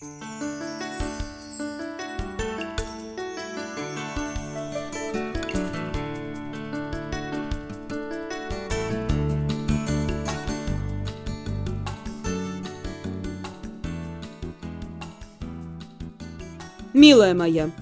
Милая моя,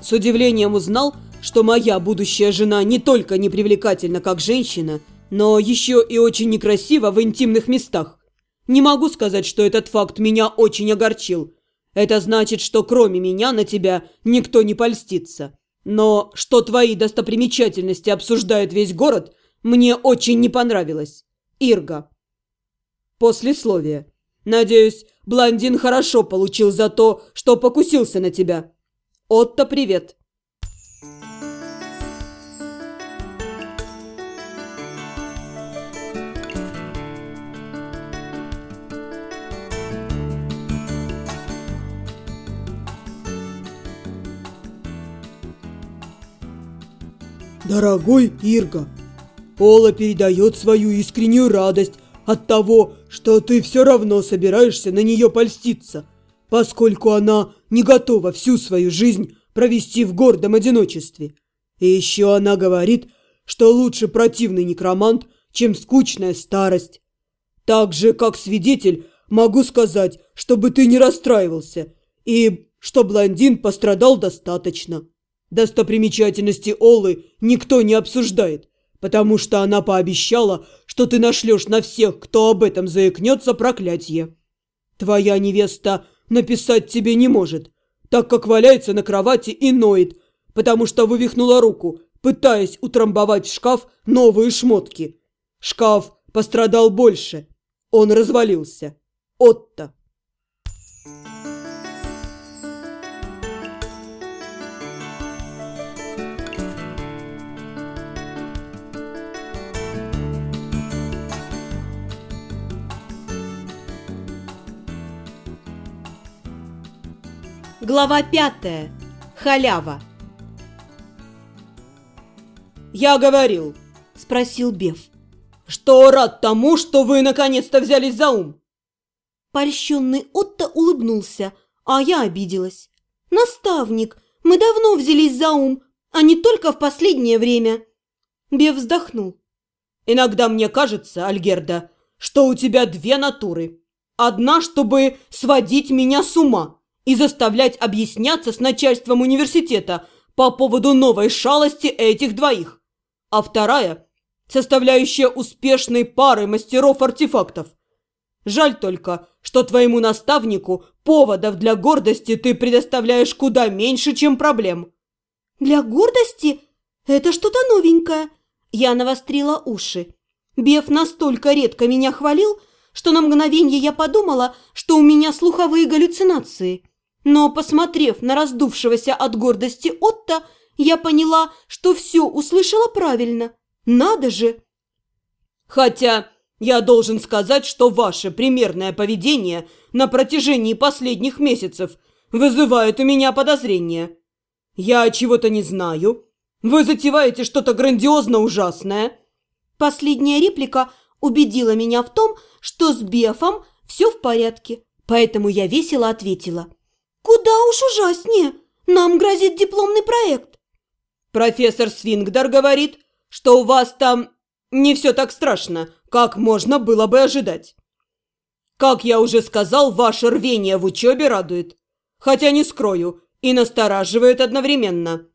с удивлением узнал, что моя будущая жена не только не привлекательна как женщина, но еще и очень некрасива в интимных местах. Не могу сказать, что этот факт меня очень огорчил. Это значит, что кроме меня на тебя никто не польстится. Но что твои достопримечательности обсуждает весь город, мне очень не понравилось. Ирга. Послесловие. Надеюсь, блондин хорошо получил за то, что покусился на тебя. Отто, привет. Дорогой Ирга, Пола передает свою искреннюю радость от того, что ты все равно собираешься на нее польститься, поскольку она не готова всю свою жизнь провести в гордом одиночестве. И еще она говорит, что лучше противный некромант, чем скучная старость. Так же, как свидетель, могу сказать, чтобы ты не расстраивался, и что блондин пострадал достаточно. Достопримечательности Олы никто не обсуждает, потому что она пообещала, что ты нашлешь на всех, кто об этом заикнется, проклятие. Твоя невеста написать тебе не может, так как валяется на кровати и ноет, потому что вывихнула руку, пытаясь утрамбовать в шкаф новые шмотки. Шкаф пострадал больше. Он развалился. Отто. Глава пятая. Халява. «Я говорил», – спросил Беф, – «что рад тому, что вы наконец-то взялись за ум». Польщенный Отто улыбнулся, а я обиделась. «Наставник, мы давно взялись за ум, а не только в последнее время». Беф вздохнул. «Иногда мне кажется, Альгерда, что у тебя две натуры. Одна, чтобы сводить меня с ума» и заставлять объясняться с начальством университета по поводу новой шалости этих двоих. А вторая – составляющая успешной пары мастеров-артефактов. Жаль только, что твоему наставнику поводов для гордости ты предоставляешь куда меньше, чем проблем. Для гордости? Это что-то новенькое. Я навострила уши. Беф настолько редко меня хвалил, что на мгновение я подумала, что у меня слуховые галлюцинации – но, посмотрев на раздувшегося от гордости Отто, я поняла, что все услышала правильно. Надо же! Хотя я должен сказать, что ваше примерное поведение на протяжении последних месяцев вызывает у меня подозрения. Я чего-то не знаю. Вы затеваете что-то грандиозно ужасное. Последняя реплика убедила меня в том, что с Бефом все в порядке, поэтому я весело ответила – «Куда уж ужаснее! Нам грозит дипломный проект!» «Профессор Свингдар говорит, что у вас там не все так страшно, как можно было бы ожидать. Как я уже сказал, ваше рвение в учебе радует, хотя не скрою, и настораживает одновременно».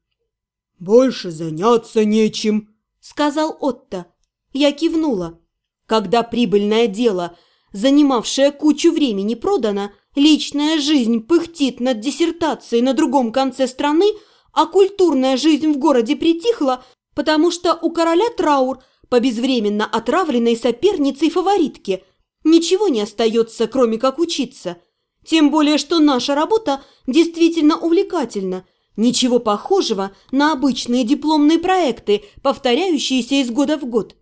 «Больше заняться нечем», — сказал Отто. Я кивнула. Когда прибыльное дело, занимавшее кучу времени, продано, Личная жизнь пыхтит над диссертацией на другом конце страны, а культурная жизнь в городе притихла, потому что у короля траур по безвременно отравленной сопернице и фаворитке. Ничего не остается, кроме как учиться. Тем более, что наша работа действительно увлекательна. Ничего похожего на обычные дипломные проекты, повторяющиеся из года в год.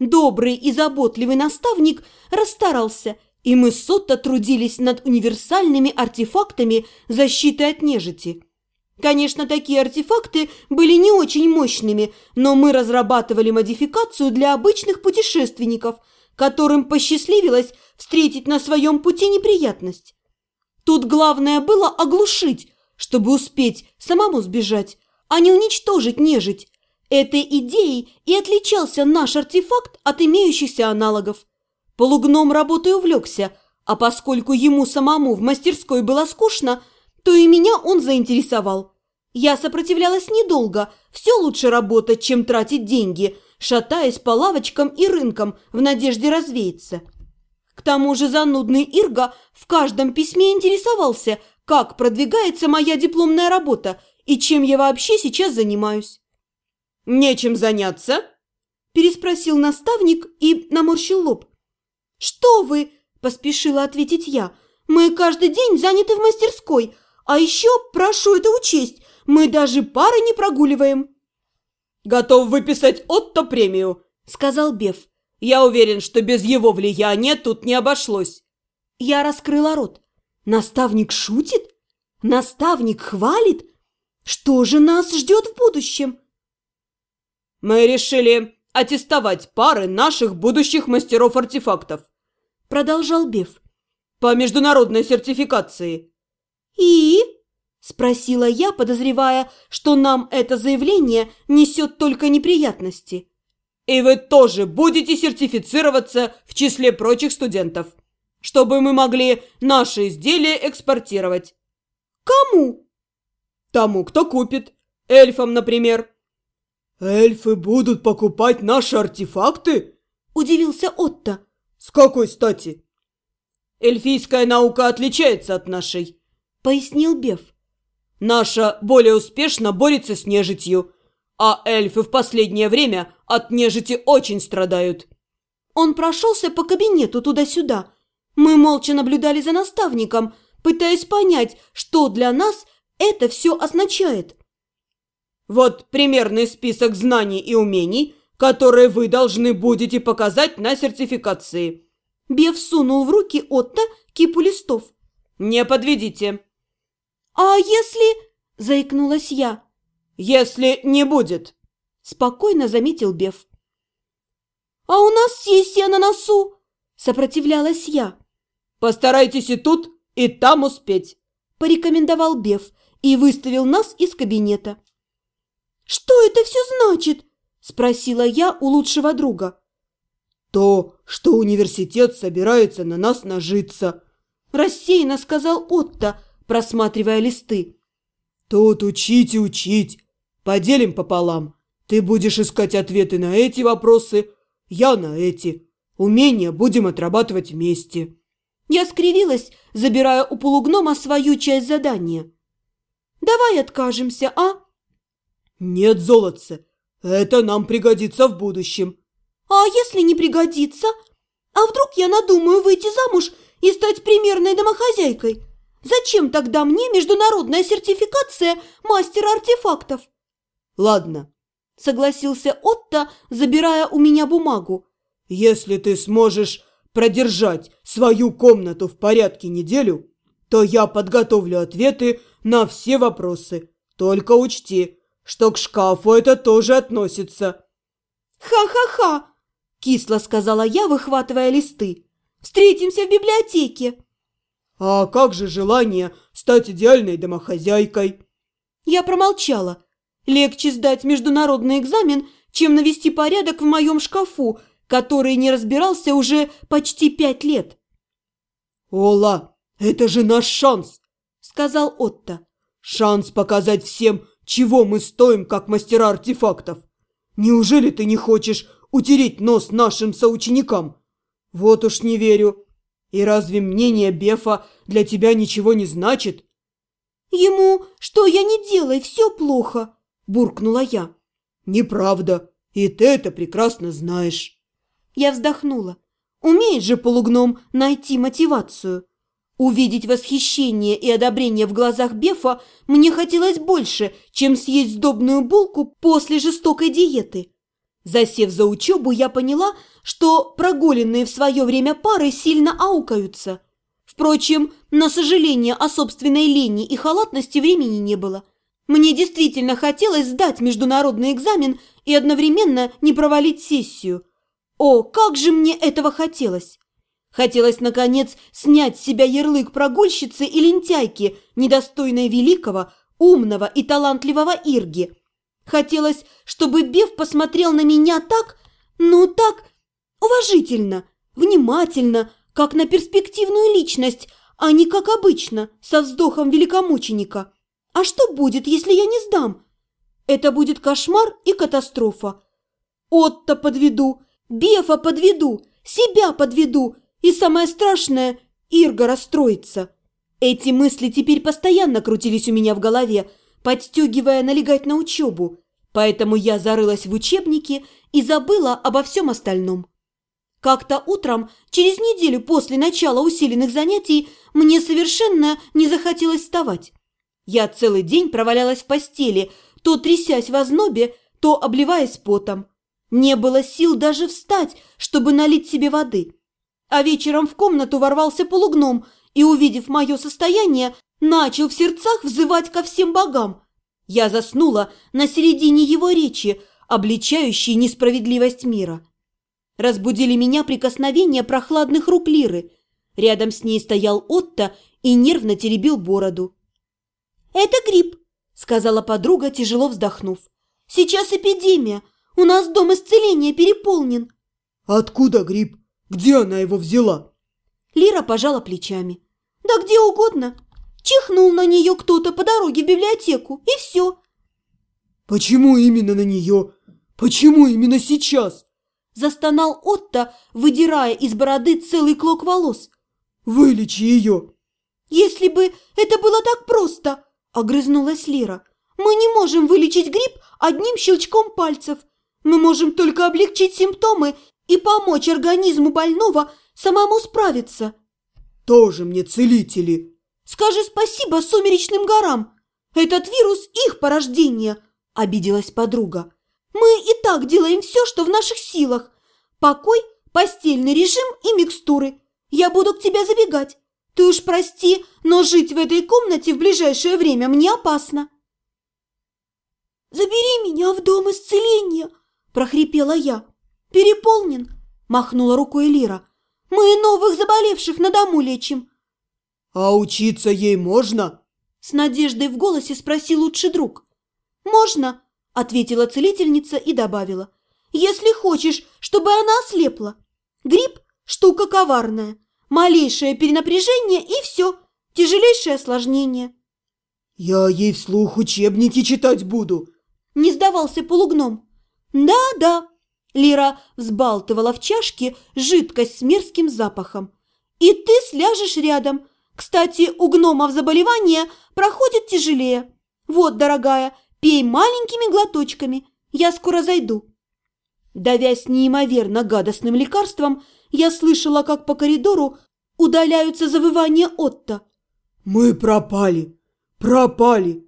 Добрый и заботливый наставник расстарался – и мы Сотто трудились над универсальными артефактами защиты от нежити. Конечно, такие артефакты были не очень мощными, но мы разрабатывали модификацию для обычных путешественников, которым посчастливилось встретить на своем пути неприятность. Тут главное было оглушить, чтобы успеть самому сбежать, а не уничтожить нежить. Этой идеей и отличался наш артефакт от имеющихся аналогов. Полугном работой увлекся, а поскольку ему самому в мастерской было скучно, то и меня он заинтересовал. Я сопротивлялась недолго, все лучше работать, чем тратить деньги, шатаясь по лавочкам и рынкам в надежде развеяться. К тому же занудный Ирга в каждом письме интересовался, как продвигается моя дипломная работа и чем я вообще сейчас занимаюсь. «Нечем заняться?» – переспросил наставник и наморщил лоб. «Что вы?» – поспешила ответить я. «Мы каждый день заняты в мастерской, а еще, прошу это учесть, мы даже пары не прогуливаем». «Готов выписать Отто премию», – сказал Беф. «Я уверен, что без его влияния тут не обошлось». Я раскрыла рот. «Наставник шутит? Наставник хвалит? Что же нас ждет в будущем?» «Мы решили аттестовать пары наших будущих мастеров артефактов», – продолжал Беф. «По международной сертификации». «И?» – спросила я, подозревая, что нам это заявление несет только неприятности. «И вы тоже будете сертифицироваться в числе прочих студентов, чтобы мы могли наши изделия экспортировать». «Кому?» «Тому, кто купит. Эльфам, например». «Эльфы будут покупать наши артефакты?» – удивился Отто. «С какой стати?» «Эльфийская наука отличается от нашей», – пояснил Беф. «Наша более успешно борется с нежитью, а эльфы в последнее время от нежити очень страдают». Он прошелся по кабинету туда-сюда. Мы молча наблюдали за наставником, пытаясь понять, что для нас это все означает. Вот примерный список знаний и умений, которые вы должны будете показать на сертификации». Бев сунул в руки Отто кипу листов. «Не подведите». «А если...» – заикнулась я. «Если не будет», – спокойно заметил Бев. «А у нас сессия на носу!» – сопротивлялась я. «Постарайтесь и тут, и там успеть», – порекомендовал Бев и выставил нас из кабинета. «Что это все значит?» – спросила я у лучшего друга. «То, что университет собирается на нас нажиться», – рассеянно сказал Отто, просматривая листы. «Тут учить и учить. Поделим пополам. Ты будешь искать ответы на эти вопросы, я на эти. Умения будем отрабатывать вместе». Я скривилась, забирая у полугнома свою часть задания. «Давай откажемся, а?» «Нет, золотце, это нам пригодится в будущем». «А если не пригодится? А вдруг я надумаю выйти замуж и стать примерной домохозяйкой? Зачем тогда мне международная сертификация мастера артефактов?» «Ладно», – согласился Отто, забирая у меня бумагу. «Если ты сможешь продержать свою комнату в порядке неделю, то я подготовлю ответы на все вопросы. Только учти, что к шкафу это тоже относится». «Ха-ха-ха!» – кисло сказала я, выхватывая листы. «Встретимся в библиотеке!» «А как же желание стать идеальной домохозяйкой?» Я промолчала. Легче сдать международный экзамен, чем навести порядок в моем шкафу, который не разбирался уже почти пять лет. «Ола, это же наш шанс!» – сказал Отто. «Шанс показать всем, чего мы стоим, как мастера артефактов? Неужели ты не хочешь утереть нос нашим соученикам? Вот уж не верю. И разве мнение Бефа для тебя ничего не значит? Ему, что я не делай, все плохо, буркнула я. Неправда, и ты это прекрасно знаешь. Я вздохнула. Умеет же полугном найти мотивацию. Увидеть восхищение и одобрение в глазах Бефа мне хотелось больше, чем съесть сдобную булку после жестокой диеты. Засев за учебу, я поняла, что прогуленные в свое время пары сильно аукаются. Впрочем, на сожаление о собственной лени и халатности времени не было. Мне действительно хотелось сдать международный экзамен и одновременно не провалить сессию. О, как же мне этого хотелось! Хотелось, наконец, снять с себя ярлык прогульщицы и лентяйки, недостойной великого, умного и талантливого Ирги. Хотелось, чтобы Бев посмотрел на меня так, ну так, уважительно, внимательно, как на перспективную личность, а не как обычно, со вздохом великомученика. А что будет, если я не сдам? Это будет кошмар и катастрофа. Отто подведу, Бефа подведу, себя подведу, и самое страшное, Ирга расстроится. Эти мысли теперь постоянно крутились у меня в голове, подстегивая налегать на учебу, поэтому я зарылась в учебнике и забыла обо всем остальном. Как-то утром, через неделю после начала усиленных занятий, мне совершенно не захотелось вставать. Я целый день провалялась в постели, то трясясь в ознобе, то обливаясь потом. Не было сил даже встать, чтобы налить себе воды. А вечером в комнату ворвался полугном и, увидев мое состояние, начал в сердцах взывать ко всем богам. Я заснула на середине его речи, обличающей несправедливость мира. Разбудили меня прикосновения прохладных рук Лиры. Рядом с ней стоял Отто и нервно теребил бороду. «Это грипп», — сказала подруга, тяжело вздохнув. «Сейчас эпидемия. У нас дом исцеления переполнен». «Откуда гриб? Где она его взяла?» Лира пожала плечами. «Да где угодно. Чихнул на нее кто-то по дороге в библиотеку, и все». «Почему именно на нее? Почему именно сейчас?» Застонал Отто, выдирая из бороды целый клок волос. «Вылечи ее!» «Если бы это было так просто!» – огрызнулась Лира. «Мы не можем вылечить грипп одним щелчком пальцев. Мы можем только облегчить симптомы и помочь организму больного самому справиться. Тоже мне целители. Скажи спасибо сумеречным горам. Этот вирус их порождение, обиделась подруга. Мы и так делаем все, что в наших силах. Покой, постельный режим и микстуры. Я буду к тебе забегать. Ты уж прости, но жить в этой комнате в ближайшее время мне опасно. «Забери меня в дом исцеления!» – прохрипела я. «Переполнен!» – махнула рукой Лира. «Мы новых заболевших на дому лечим!» «А учиться ей можно?» – с надеждой в голосе спросил лучший друг. «Можно!» – ответила целительница и добавила. «Если хочешь, чтобы она ослепла. Грипп – штука коварная. Малейшее перенапряжение и все. Тяжелейшее осложнение». «Я ей вслух учебники читать буду», – не сдавался полугном. «Да-да», Лира взбалтывала в чашке жидкость с мерзким запахом. «И ты сляжешь рядом. Кстати, у гномов заболевание проходит тяжелее. Вот, дорогая, пей маленькими глоточками. Я скоро зайду». Давясь неимоверно гадостным лекарством, я слышала, как по коридору удаляются завывания Отто. «Мы пропали! Пропали!